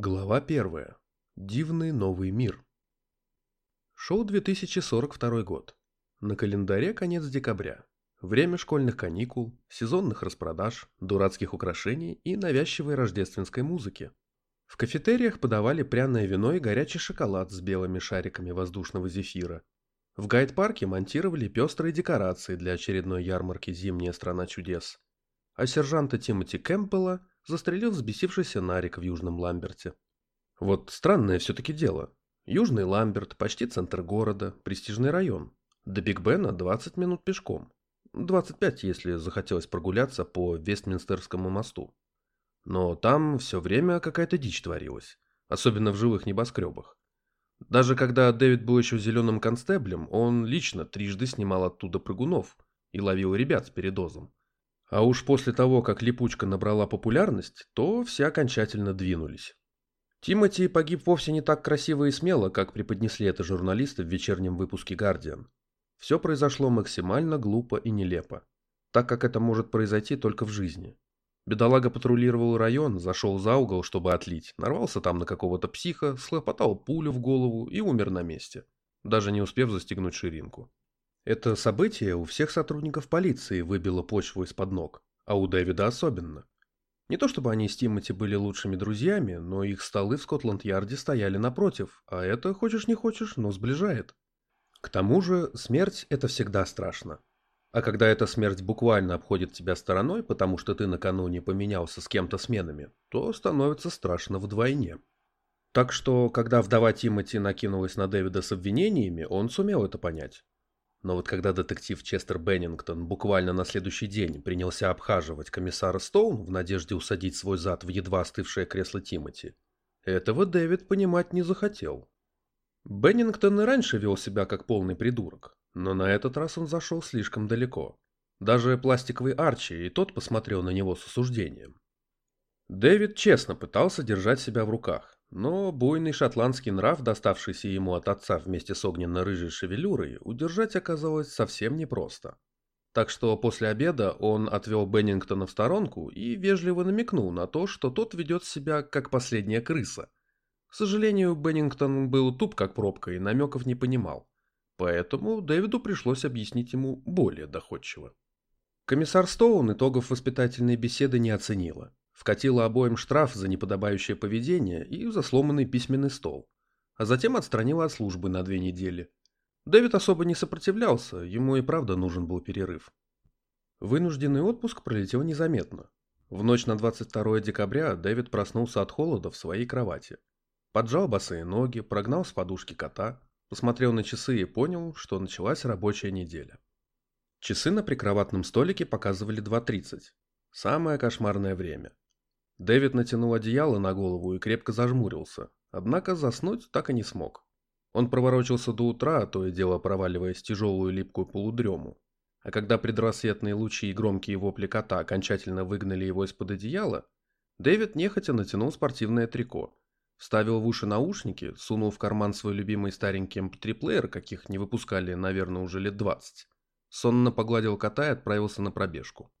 Глава первая. Дивный новый мир. Шел 2042 год. На календаре конец декабря. Время школьных каникул, сезонных распродаж, дурацких украшений и навязчивой рождественской музыки. В кафетериях подавали пряное вино и горячий шоколад с белыми шариками воздушного зефира. В гайд-парке монтировали пестрые декорации для очередной ярмарки «Зимняя страна чудес». А сержанта Тимоти Кэмпбелла застрелил взбесившийся Нарик в Южном Ламберте. Вот странное все-таки дело. Южный Ламберт, почти центр города, престижный район. До Биг Бена 20 минут пешком. 25, если захотелось прогуляться по Вестминстерскому мосту. Но там все время какая-то дичь творилась, особенно в живых небоскребах. Даже когда Дэвид был еще зеленым констеблем, он лично трижды снимал оттуда прыгунов и ловил ребят с передозом. А уж после того, как липучка набрала популярность, то все окончательно двинулись. Тимоти погиб вовсе не так красиво и смело, как преподнесли это журналисты в вечернем выпуске «Гардиан». Все произошло максимально глупо и нелепо, так как это может произойти только в жизни. Бедолага патрулировал район, зашел за угол, чтобы отлить, нарвался там на какого-то психа, схлопотал пулю в голову и умер на месте, даже не успев застегнуть ширинку. Это событие у всех сотрудников полиции выбило почву из-под ног, а у Дэвида особенно. Не то чтобы они с Тимати были лучшими друзьями, но их столы в Скотланд-Ярде стояли напротив, а это, хочешь не хочешь, но сближает. К тому же, смерть – это всегда страшно. А когда эта смерть буквально обходит тебя стороной, потому что ты накануне поменялся с кем-то сменами, то становится страшно вдвойне. Так что, когда вдова Тимати накинулась на Дэвида с обвинениями, он сумел это понять. Но вот когда детектив Честер Беннингтон буквально на следующий день принялся обхаживать комиссара Стоун в надежде усадить свой зад в едва остывшее кресло Тимати, этого Дэвид понимать не захотел. Беннингтон и раньше вел себя как полный придурок, но на этот раз он зашел слишком далеко. Даже пластиковый Арчи и тот посмотрел на него с осуждением. Дэвид честно пытался держать себя в руках, но буйный шотландский нрав, доставшийся ему от отца вместе с огненно-рыжей шевелюрой, удержать оказалось совсем непросто. Так что после обеда он отвел Беннингтона в сторонку и вежливо намекнул на то, что тот ведет себя как последняя крыса. К сожалению, Беннингтон был туп как пробка и намеков не понимал. Поэтому Дэвиду пришлось объяснить ему более доходчиво. Комиссар Стоун итогов воспитательной беседы не оценила вкатила обоим штраф за неподобающее поведение и за сломанный письменный стол, а затем отстранила от службы на две недели. Дэвид особо не сопротивлялся, ему и правда нужен был перерыв. Вынужденный отпуск пролетел незаметно. В ночь на 22 декабря Дэвид проснулся от холода в своей кровати. Поджал босые ноги, прогнал с подушки кота, посмотрел на часы и понял, что началась рабочая неделя. Часы на прикроватном столике показывали 2.30. Самое кошмарное время. Дэвид натянул одеяло на голову и крепко зажмурился, однако заснуть так и не смог. Он проворочился до утра, то и дело проваливаясь в тяжелую липкую полудрему. А когда предрассветные лучи и громкие вопли кота окончательно выгнали его из-под одеяла, Дэвид нехотя натянул спортивное трико, вставил в уши наушники, сунул в карман свой любимый старенький mp3-плеер, эм каких не выпускали, наверное, уже лет 20, сонно погладил кота и отправился на пробежку.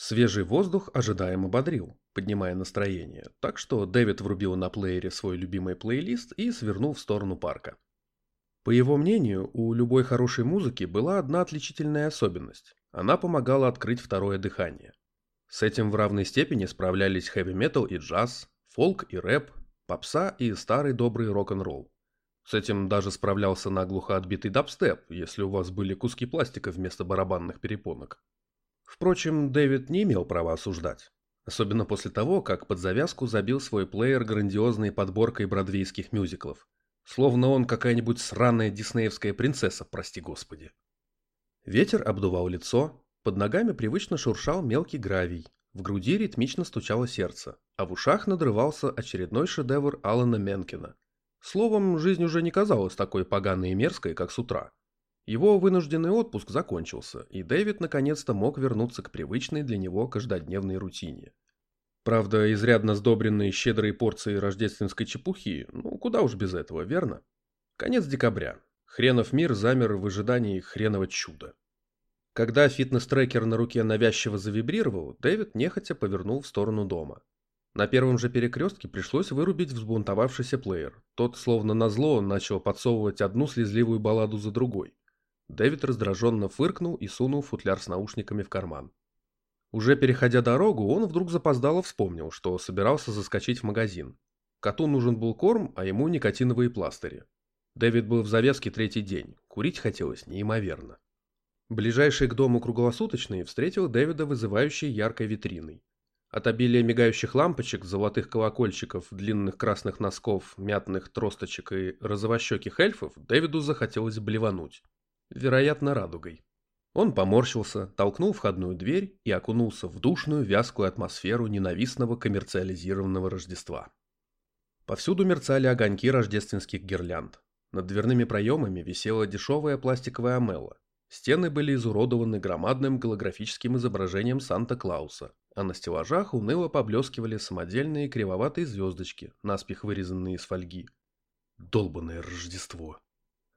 Свежий воздух ожидаемо бодрил, поднимая настроение, так что Дэвид врубил на плеере свой любимый плейлист и свернул в сторону парка. По его мнению, у любой хорошей музыки была одна отличительная особенность – она помогала открыть второе дыхание. С этим в равной степени справлялись хэви-метал и джаз, фолк и рэп, попса и старый добрый рок-н-ролл. С этим даже справлялся наглухо отбитый дабстеп, если у вас были куски пластика вместо барабанных перепонок. Впрочем, Дэвид не имел права осуждать. Особенно после того, как под завязку забил свой плеер грандиозной подборкой бродвейских мюзиклов. Словно он какая-нибудь сраная диснеевская принцесса, прости господи. Ветер обдувал лицо, под ногами привычно шуршал мелкий гравий, в груди ритмично стучало сердце, а в ушах надрывался очередной шедевр Алана Менкина. Словом, жизнь уже не казалась такой поганой и мерзкой, как с утра. Его вынужденный отпуск закончился, и Дэвид наконец-то мог вернуться к привычной для него каждодневной рутине. Правда, изрядно сдобренные щедрой порцией рождественской чепухи, ну куда уж без этого, верно? Конец декабря. Хренов мир замер в ожидании хренового чуда. Когда фитнес-трекер на руке навязчиво завибрировал, Дэвид нехотя повернул в сторону дома. На первом же перекрестке пришлось вырубить взбунтовавшийся плеер. Тот, словно назло, начал подсовывать одну слезливую балладу за другой. Дэвид раздраженно фыркнул и сунул футляр с наушниками в карман. Уже переходя дорогу, он вдруг запоздало вспомнил, что собирался заскочить в магазин. Коту нужен был корм, а ему никотиновые пластыри. Дэвид был в завеске третий день. Курить хотелось неимоверно. Ближайший к дому круглосуточный встретил Дэвида вызывающей яркой витриной. От обилия мигающих лампочек, золотых колокольчиков, длинных красных носков, мятных тросточек и розовощеких эльфов Дэвиду захотелось блевануть. Вероятно, радугой. Он поморщился, толкнул входную дверь и окунулся в душную, вязкую атмосферу ненавистного коммерциализированного Рождества. Повсюду мерцали огоньки рождественских гирлянд. Над дверными проемами висела дешевая пластиковая амелла. Стены были изуродованы громадным голографическим изображением Санта-Клауса, а на стеллажах уныло поблескивали самодельные кривоватые звездочки, наспех вырезанные из фольги. Долбанное Рождество.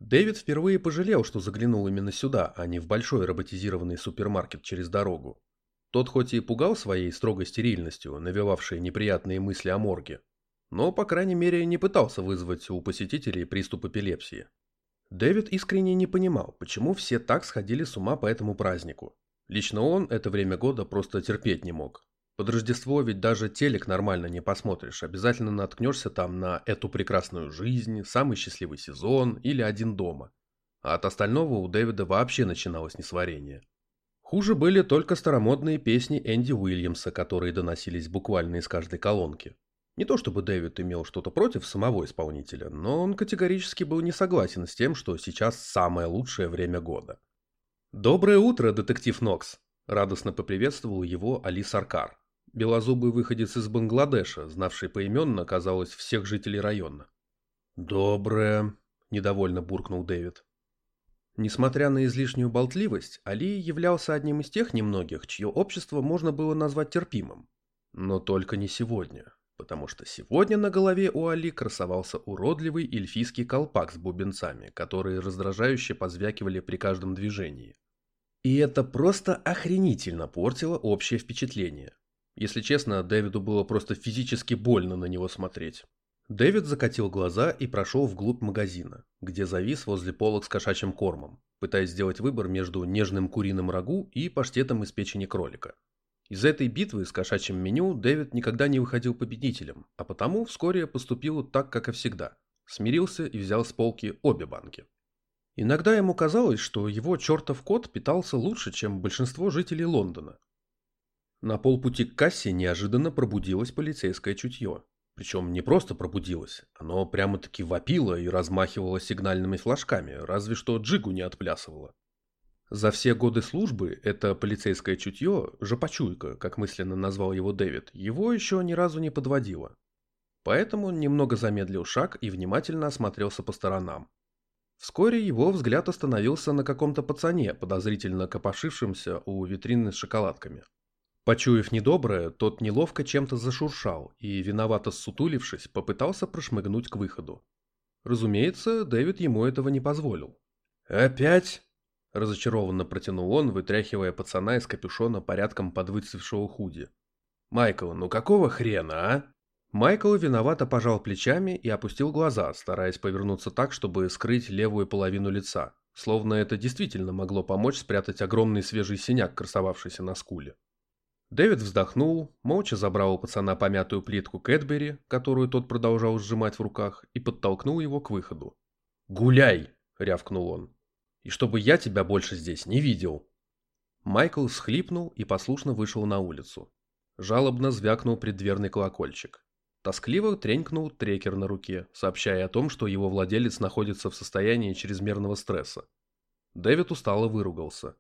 Дэвид впервые пожалел, что заглянул именно сюда, а не в большой роботизированный супермаркет через дорогу. Тот хоть и пугал своей строгой стерильностью, навевавшей неприятные мысли о морге, но, по крайней мере, не пытался вызвать у посетителей приступ эпилепсии. Дэвид искренне не понимал, почему все так сходили с ума по этому празднику. Лично он это время года просто терпеть не мог. Под Рождество ведь даже телек нормально не посмотришь, обязательно наткнешься там на «Эту прекрасную жизнь», «Самый счастливый сезон» или «Один дома». А от остального у Дэвида вообще начиналось несварение. Хуже были только старомодные песни Энди Уильямса, которые доносились буквально из каждой колонки. Не то чтобы Дэвид имел что-то против самого исполнителя, но он категорически был не согласен с тем, что сейчас самое лучшее время года. «Доброе утро, детектив Нокс!» – радостно поприветствовал его Али Саркар. Белозубый выходец из Бангладеша, знавший поименно, казалось, всех жителей района. «Доброе!» – недовольно буркнул Дэвид. Несмотря на излишнюю болтливость, Али являлся одним из тех немногих, чье общество можно было назвать терпимым. Но только не сегодня потому что сегодня на голове у Али красовался уродливый эльфийский колпак с бубенцами, которые раздражающе позвякивали при каждом движении. И это просто охренительно портило общее впечатление. Если честно, Дэвиду было просто физически больно на него смотреть. Дэвид закатил глаза и прошел вглубь магазина, где завис возле полок с кошачьим кормом, пытаясь сделать выбор между нежным куриным рагу и паштетом из печени кролика. Из этой битвы с кошачьим меню Дэвид никогда не выходил победителем, а потому вскоре поступил так, как и всегда. Смирился и взял с полки обе банки. Иногда ему казалось, что его чертов кот питался лучше, чем большинство жителей Лондона. На полпути к кассе неожиданно пробудилось полицейское чутье. Причем не просто пробудилось, оно прямо-таки вопило и размахивало сигнальными флажками, разве что джигу не отплясывало. За все годы службы это полицейское чутье, жопочуйка, как мысленно назвал его Дэвид, его еще ни разу не подводило. Поэтому он немного замедлил шаг и внимательно осмотрелся по сторонам. Вскоре его взгляд остановился на каком-то пацане, подозрительно копошившемся у витрины с шоколадками. Почуяв недоброе, тот неловко чем-то зашуршал и, виновато ссутулившись, попытался прошмыгнуть к выходу. Разумеется, Дэвид ему этого не позволил. «Опять?» Разочарованно протянул он, вытряхивая пацана из капюшона порядком подвыцвевшего худи. «Майкл, ну какого хрена, а?» Майкл виновато пожал плечами и опустил глаза, стараясь повернуться так, чтобы скрыть левую половину лица, словно это действительно могло помочь спрятать огромный свежий синяк, красовавшийся на скуле. Дэвид вздохнул, молча забрал у пацана помятую плитку Кэтбери, которую тот продолжал сжимать в руках, и подтолкнул его к выходу. «Гуляй!» — рявкнул он и чтобы я тебя больше здесь не видел». Майкл схлипнул и послушно вышел на улицу. Жалобно звякнул преддверный колокольчик. Тоскливо тренькнул трекер на руке, сообщая о том, что его владелец находится в состоянии чрезмерного стресса. Дэвид устало выругался.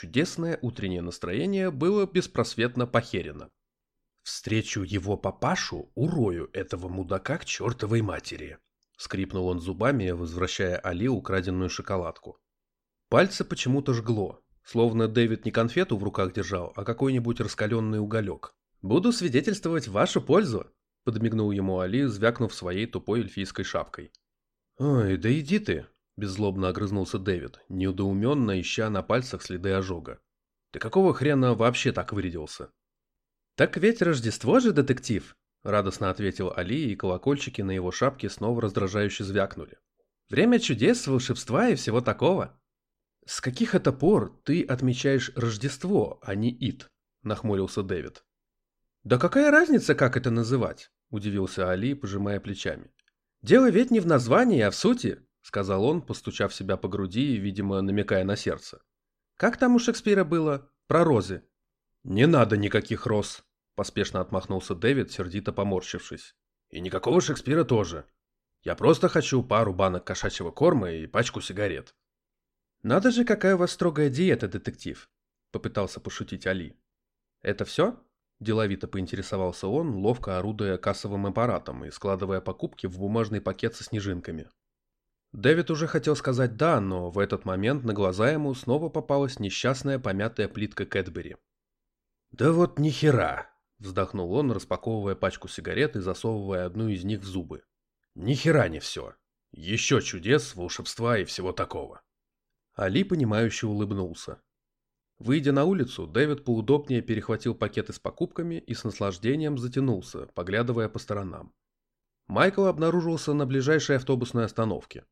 Чудесное утреннее настроение было беспросветно похерено. «Встречу его папашу, урою этого мудака к чертовой матери!» Скрипнул он зубами, возвращая Али украденную шоколадку. Пальцы почему-то жгло, словно Дэвид не конфету в руках держал, а какой-нибудь раскаленный уголек. «Буду свидетельствовать в вашу пользу», — подмигнул ему Али, звякнув своей тупой эльфийской шапкой. «Ой, да иди ты», — беззлобно огрызнулся Дэвид, неудоуменно ища на пальцах следы ожога. «Ты какого хрена вообще так вырядился?» «Так ведь Рождество же, детектив!» — радостно ответил Али, и колокольчики на его шапке снова раздражающе звякнули. «Время чудес, волшебства и всего такого». «С каких это пор ты отмечаешь Рождество, а не Ид?» — нахмурился Дэвид. «Да какая разница, как это называть?» — удивился Али, пожимая плечами. «Дело ведь не в названии, а в сути», — сказал он, постучав себя по груди и, видимо, намекая на сердце. «Как там у Шекспира было? Про розы?» «Не надо никаких роз», — поспешно отмахнулся Дэвид, сердито поморщившись. «И никакого Шекспира тоже. Я просто хочу пару банок кошачьего корма и пачку сигарет». «Надо же, какая у вас строгая диета, детектив», — попытался пошутить Али. «Это все?» Деловито поинтересовался он, ловко орудуя кассовым аппаратом и складывая покупки в бумажный пакет со снежинками. Дэвид уже хотел сказать «да», но в этот момент на глаза ему снова попалась несчастная помятая плитка Кэтбери. «Да вот ни хера!» – вздохнул он, распаковывая пачку сигарет и засовывая одну из них в зубы. «Ни хера не все. Еще чудес, волшебства и всего такого». Али, понимающе улыбнулся. Выйдя на улицу, Дэвид поудобнее перехватил пакеты с покупками и с наслаждением затянулся, поглядывая по сторонам. Майкл обнаружился на ближайшей автобусной остановке.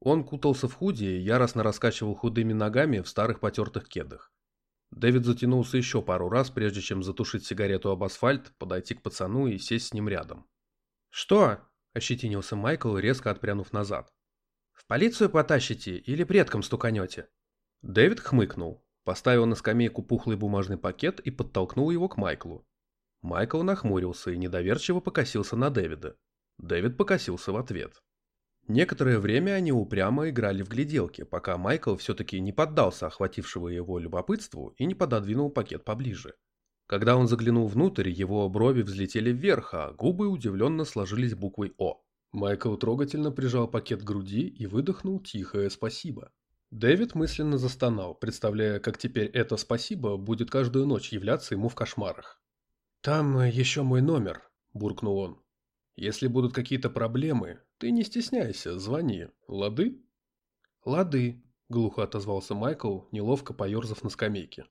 Он кутался в худи и яростно раскачивал худыми ногами в старых потертых кедах. Дэвид затянулся еще пару раз, прежде чем затушить сигарету об асфальт, подойти к пацану и сесть с ним рядом. «Что?» – ощетинился Майкл, резко отпрянув назад. «В полицию потащите или предкам стуканете?» Дэвид хмыкнул, Поставил на скамейку пухлый бумажный пакет и подтолкнул его к Майклу. Майкл нахмурился и недоверчиво покосился на Дэвида. Дэвид покосился в ответ. Некоторое время они упрямо играли в гляделки, пока Майкл все-таки не поддался охватившего его любопытству и не пододвинул пакет поближе. Когда он заглянул внутрь, его брови взлетели вверх, а губы удивленно сложились буквой «О». Майкл трогательно прижал пакет к груди и выдохнул тихое «спасибо». Дэвид мысленно застонал, представляя, как теперь это «спасибо» будет каждую ночь являться ему в кошмарах. «Там еще мой номер», – буркнул он. «Если будут какие-то проблемы, ты не стесняйся, звони. Лады?» «Лады», – глухо отозвался Майкл, неловко поерзав на скамейке.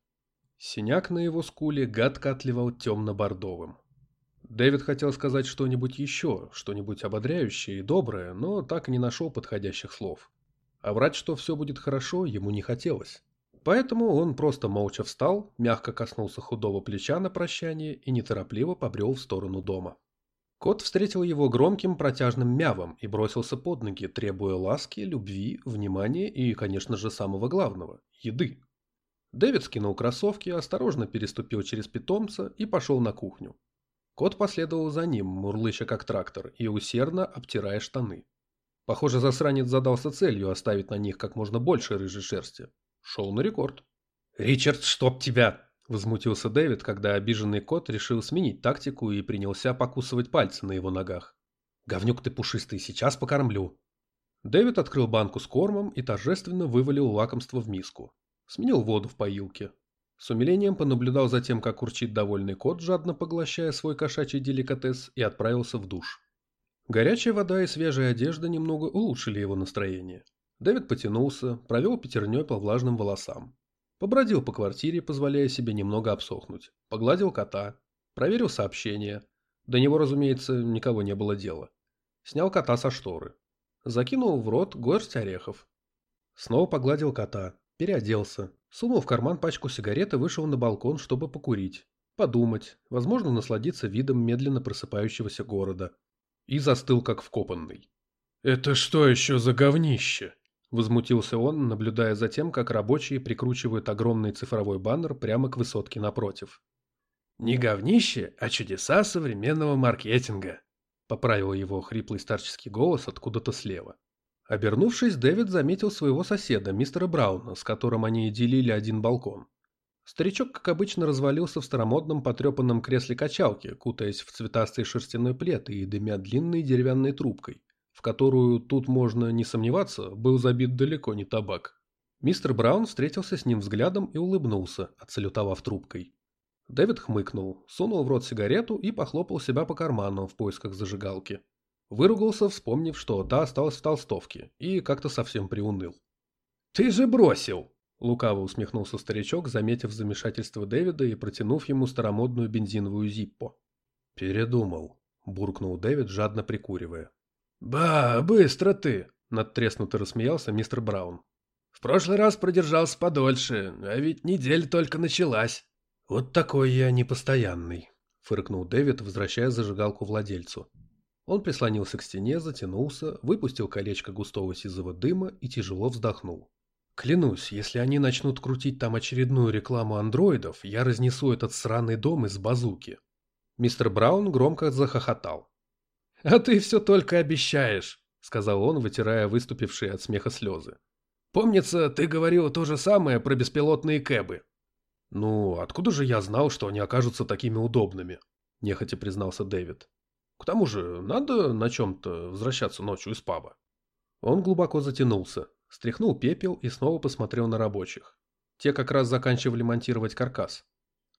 Синяк на его скуле гадко отливал темно-бордовым. Дэвид хотел сказать что-нибудь еще, что-нибудь ободряющее и доброе, но так и не нашел подходящих слов. А врать, что все будет хорошо, ему не хотелось. Поэтому он просто молча встал, мягко коснулся худого плеча на прощание и неторопливо побрел в сторону дома. Кот встретил его громким протяжным мявом и бросился под ноги, требуя ласки, любви, внимания и, конечно же, самого главного – еды. Дэвид скинул кроссовки, осторожно переступил через питомца и пошел на кухню. Кот последовал за ним, мурлыча как трактор, и усердно обтирая штаны. Похоже, засранец задался целью оставить на них как можно больше рыжей шерсти. Шел на рекорд. «Ричард, чтоб тебя!» – возмутился Дэвид, когда обиженный кот решил сменить тактику и принялся покусывать пальцы на его ногах. «Говнюк ты пушистый, сейчас покормлю!» Дэвид открыл банку с кормом и торжественно вывалил лакомство в миску. Сменил воду в поилке. С умилением понаблюдал за тем, как урчит довольный кот, жадно поглощая свой кошачий деликатес, и отправился в душ. Горячая вода и свежая одежда немного улучшили его настроение. Дэвид потянулся, провел пятерней по влажным волосам. Побродил по квартире, позволяя себе немного обсохнуть. Погладил кота. Проверил сообщения. До него, разумеется, никого не было дела. Снял кота со шторы. Закинул в рот горсть орехов. Снова погладил кота. Переоделся. Сунул в карман пачку сигарет и вышел на балкон, чтобы покурить. Подумать. Возможно, насладиться видом медленно просыпающегося города и застыл как вкопанный. «Это что еще за говнище?» Возмутился он, наблюдая за тем, как рабочие прикручивают огромный цифровой баннер прямо к высотке напротив. «Не говнище, а чудеса современного маркетинга», поправил его хриплый старческий голос откуда-то слева. Обернувшись, Дэвид заметил своего соседа, мистера Брауна, с которым они делили один балкон. Старичок, как обычно, развалился в старомодном потрепанном кресле качалки, кутаясь в цветастый шерстяной плед и дымя длинной деревянной трубкой, в которую, тут можно не сомневаться, был забит далеко не табак. Мистер Браун встретился с ним взглядом и улыбнулся, отсалютовав трубкой. Дэвид хмыкнул, сунул в рот сигарету и похлопал себя по карману в поисках зажигалки. Выругался, вспомнив, что та осталась в толстовке, и как-то совсем приуныл. «Ты же бросил!» Лукаво усмехнулся старичок, заметив замешательство Дэвида и протянув ему старомодную бензиновую зиппо. «Передумал», буркнул Дэвид, жадно прикуривая. «Ба, быстро ты!» – надтреснуто рассмеялся мистер Браун. «В прошлый раз продержался подольше, а ведь неделя только началась». «Вот такой я непостоянный», – фыркнул Дэвид, возвращая зажигалку владельцу. Он прислонился к стене, затянулся, выпустил колечко густого сизого дыма и тяжело вздохнул. «Клянусь, если они начнут крутить там очередную рекламу андроидов, я разнесу этот сраный дом из базуки». Мистер Браун громко захохотал. «А ты все только обещаешь», — сказал он, вытирая выступившие от смеха слезы. «Помнится, ты говорил то же самое про беспилотные кэбы». «Ну, откуда же я знал, что они окажутся такими удобными?» – нехотя признался Дэвид. «К тому же, надо на чем-то возвращаться ночью из паба». Он глубоко затянулся, стряхнул пепел и снова посмотрел на рабочих. Те как раз заканчивали монтировать каркас.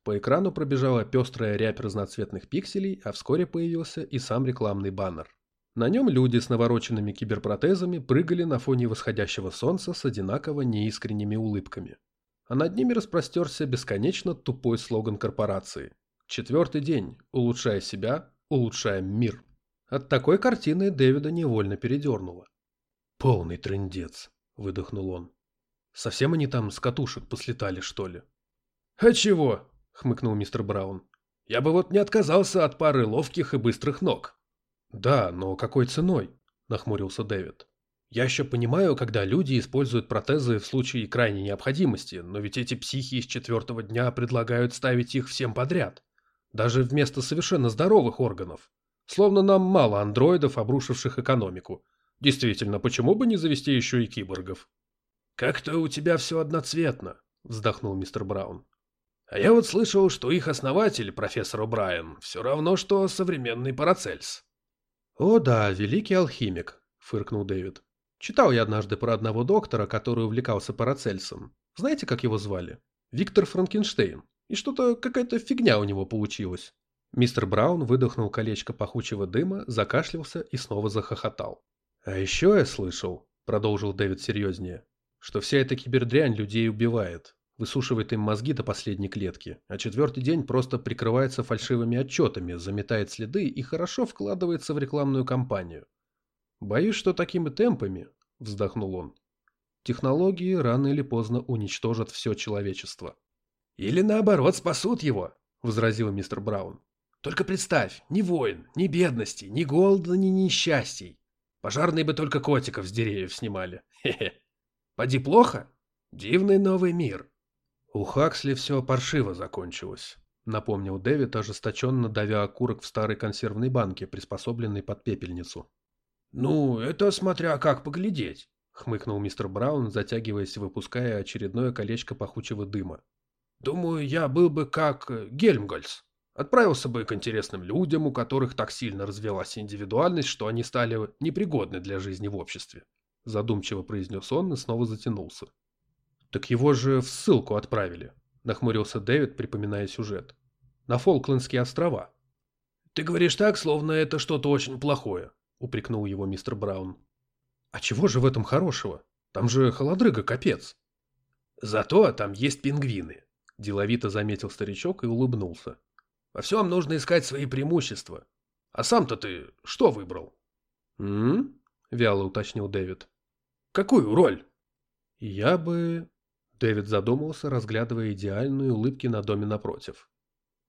По экрану пробежала пестрая рябь разноцветных пикселей, а вскоре появился и сам рекламный баннер. На нем люди с навороченными киберпротезами прыгали на фоне восходящего солнца с одинаково неискренними улыбками. А над ними распростерся бесконечно тупой слоган корпорации. Четвертый день. Улучшая себя, улучшаем мир. От такой картины Дэвида невольно передернуло. «Полный трындец», — выдохнул он. «Совсем они там с катушек послетали, что ли?» «А чего?» — хмыкнул мистер Браун. «Я бы вот не отказался от пары ловких и быстрых ног». «Да, но какой ценой?» – нахмурился Дэвид. «Я еще понимаю, когда люди используют протезы в случае крайней необходимости, но ведь эти психи из четвертого дня предлагают ставить их всем подряд. Даже вместо совершенно здоровых органов. Словно нам мало андроидов, обрушивших экономику. Действительно, почему бы не завести еще и киборгов?» «Как-то у тебя все одноцветно», – вздохнул мистер Браун. «А я вот слышал, что их основатель, профессор О'Брайен, все равно, что современный Парацельс». «О да, великий алхимик», — фыркнул Дэвид. «Читал я однажды про одного доктора, который увлекался Парацельсом. Знаете, как его звали? Виктор Франкенштейн. И что-то какая-то фигня у него получилась». Мистер Браун выдохнул колечко пахучего дыма, закашлялся и снова захохотал. «А еще я слышал», — продолжил Дэвид серьезнее, — «что вся эта кибердрянь людей убивает высушивает им мозги до последней клетки, а четвертый день просто прикрывается фальшивыми отчетами, заметает следы и хорошо вкладывается в рекламную кампанию. «Боюсь, что такими темпами», — вздохнул он, — «технологии рано или поздно уничтожат все человечество». «Или наоборот спасут его», — возразил мистер Браун. «Только представь, ни войн, ни бедности, ни голода, ни несчастий. Пожарные бы только котиков с деревьев снимали. Хе-хе. Поди плохо? Дивный новый мир». «У Хаксли все паршиво закончилось», — напомнил Дэвид, ожесточенно давя окурок в старой консервной банке, приспособленной под пепельницу. «Ну, это смотря как поглядеть», — хмыкнул мистер Браун, затягиваясь и выпуская очередное колечко пахучего дыма. «Думаю, я был бы как э, Гельмгольц. Отправился бы к интересным людям, у которых так сильно развелась индивидуальность, что они стали непригодны для жизни в обществе», — задумчиво произнес он и снова затянулся. «Так его же в ссылку отправили», – нахмурился Дэвид, припоминая сюжет. «На Фолклендские острова». «Ты говоришь так, словно это что-то очень плохое», – упрекнул его мистер Браун. «А чего же в этом хорошего? Там же холодрыга капец». «Зато там есть пингвины», – деловито заметил старичок и улыбнулся. «Во всем нужно искать свои преимущества. А сам-то ты что выбрал?» «М?», вяло уточнил Дэвид. «Какую роль?» «Я бы...» Дэвид задумался, разглядывая идеальные улыбки на доме напротив.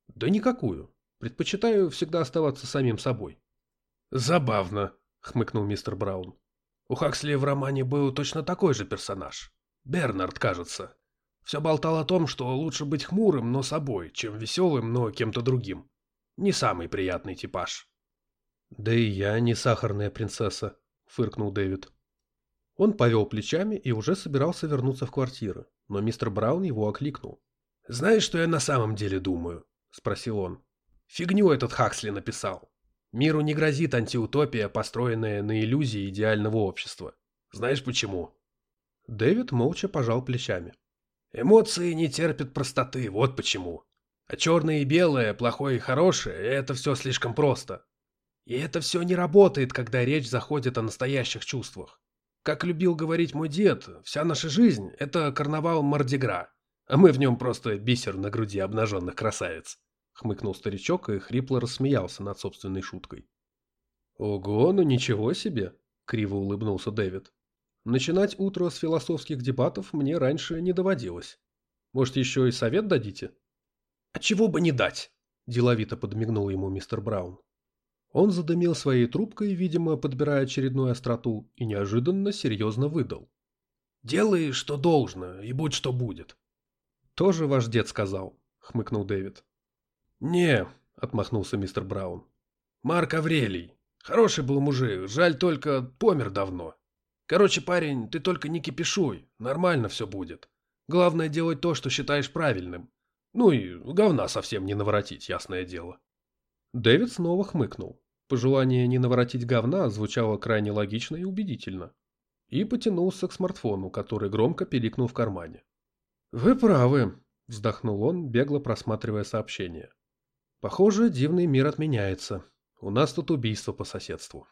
«Да никакую. Предпочитаю всегда оставаться самим собой». «Забавно», — хмыкнул мистер Браун. «У Хаксли в романе был точно такой же персонаж. Бернард, кажется. Все болтал о том, что лучше быть хмурым, но собой, чем веселым, но кем-то другим. Не самый приятный типаж». «Да и я не сахарная принцесса», — фыркнул Дэвид. Он повел плечами и уже собирался вернуться в квартиру, но мистер Браун его окликнул. «Знаешь, что я на самом деле думаю?» – спросил он. «Фигню этот Хаксли написал. Миру не грозит антиутопия, построенная на иллюзии идеального общества. Знаешь почему?» Дэвид молча пожал плечами. «Эмоции не терпят простоты, вот почему. А черное и белое, плохое и хорошее – это все слишком просто. И это все не работает, когда речь заходит о настоящих чувствах. Как любил говорить мой дед, вся наша жизнь – это карнавал Мардигра, а мы в нем просто бисер на груди обнаженных красавиц. хмыкнул старичок и хрипло рассмеялся над собственной шуткой. Ого, ну ничего себе, криво улыбнулся Дэвид. Начинать утро с философских дебатов мне раньше не доводилось. Может, еще и совет дадите? А чего бы не дать? Деловито подмигнул ему мистер Браун. Он задымил своей трубкой, видимо, подбирая очередную остроту, и неожиданно серьезно выдал. «Делай, что должно, и будь что будет». «Тоже ваш дед сказал», — хмыкнул Дэвид. «Не», — отмахнулся мистер Браун. «Марк Аврелий. Хороший был мужик, жаль только, помер давно. Короче, парень, ты только не кипишуй, нормально все будет. Главное делать то, что считаешь правильным. Ну и говна совсем не наворотить, ясное дело». Дэвид снова хмыкнул. Пожелание не наворотить говна звучало крайне логично и убедительно. И потянулся к смартфону, который громко пиликнул в кармане. «Вы правы», – вздохнул он, бегло просматривая сообщение. «Похоже, дивный мир отменяется. У нас тут убийство по соседству».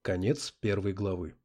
Конец первой главы.